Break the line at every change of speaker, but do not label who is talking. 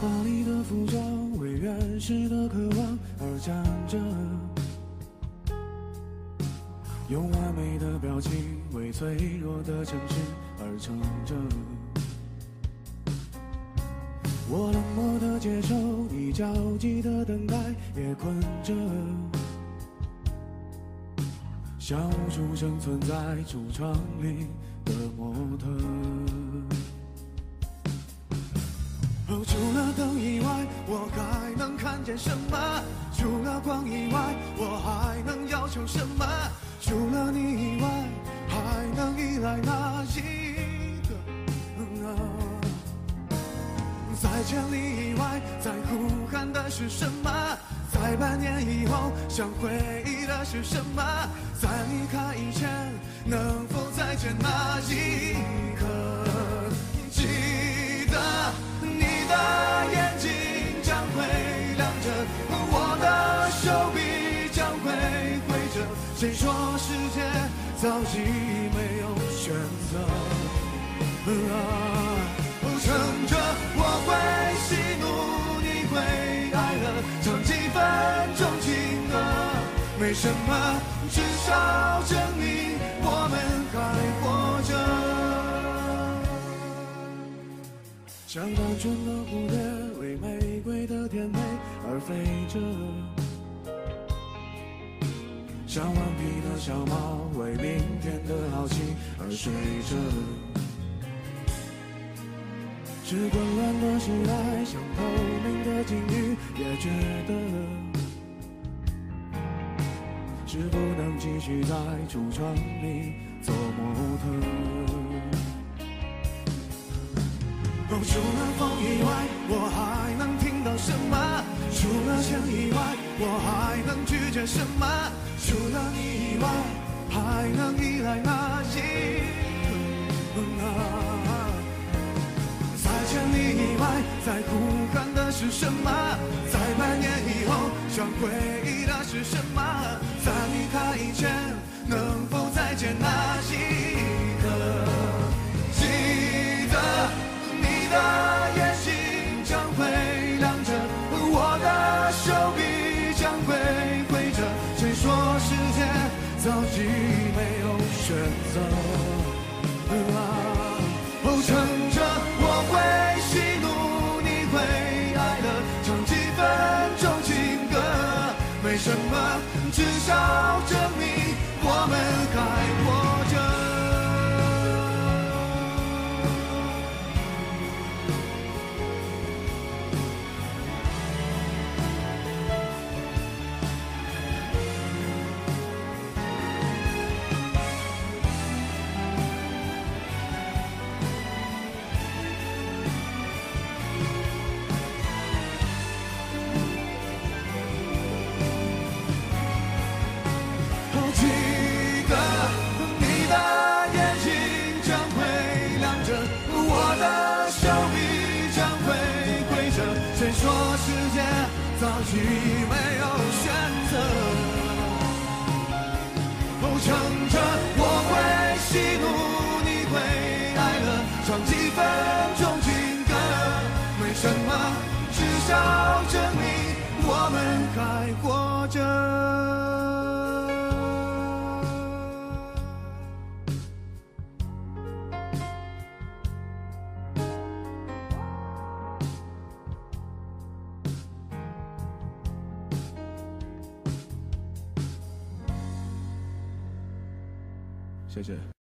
华丽的服装，为原始的渴望而站着，用完美的表情为脆弱的城市而撑着。我冷漠的接受，你焦急的等待，也困着，像无处生存在橱窗里的模特。哦，除了灯以外，我还能看见什么？除了光以外，我还能要求什么？除了你以外，还能依赖哪一个？啊在千里以外，在呼喊的是什么？在百年以后，想回忆的是什么？在离开以前，能否再见那一刻？说世界早已没有选择？啊，撑着我会喜怒，你会哀乐，唱几分钟情歌，没什么，至少证明我们还活着。像单纯的蝴蝶，为玫瑰的甜美而飞着；像顽皮的小猫，为明天的好奇而睡着。是混乱的时代，像透明的鲸鱼，也觉得是不能继续在橱窗里做模特。哦，除了风以外，我还能听到什么？除了钱以外，我还能拒绝什么？能依赖哪一个？啊，在千里以外，在呼喊的是什么？在百年以后，想回忆的是什么？在离开以前，能否再见那一选择？啊，哦，趁着我会喜怒，你会哀乐，唱几分钟情歌，没什么，至少证明我们还活早已没有选择？哦，乘着我会喜怒，你会哀乐，唱几分钟情歌，没什么，至少证明我们还活着。谢谢。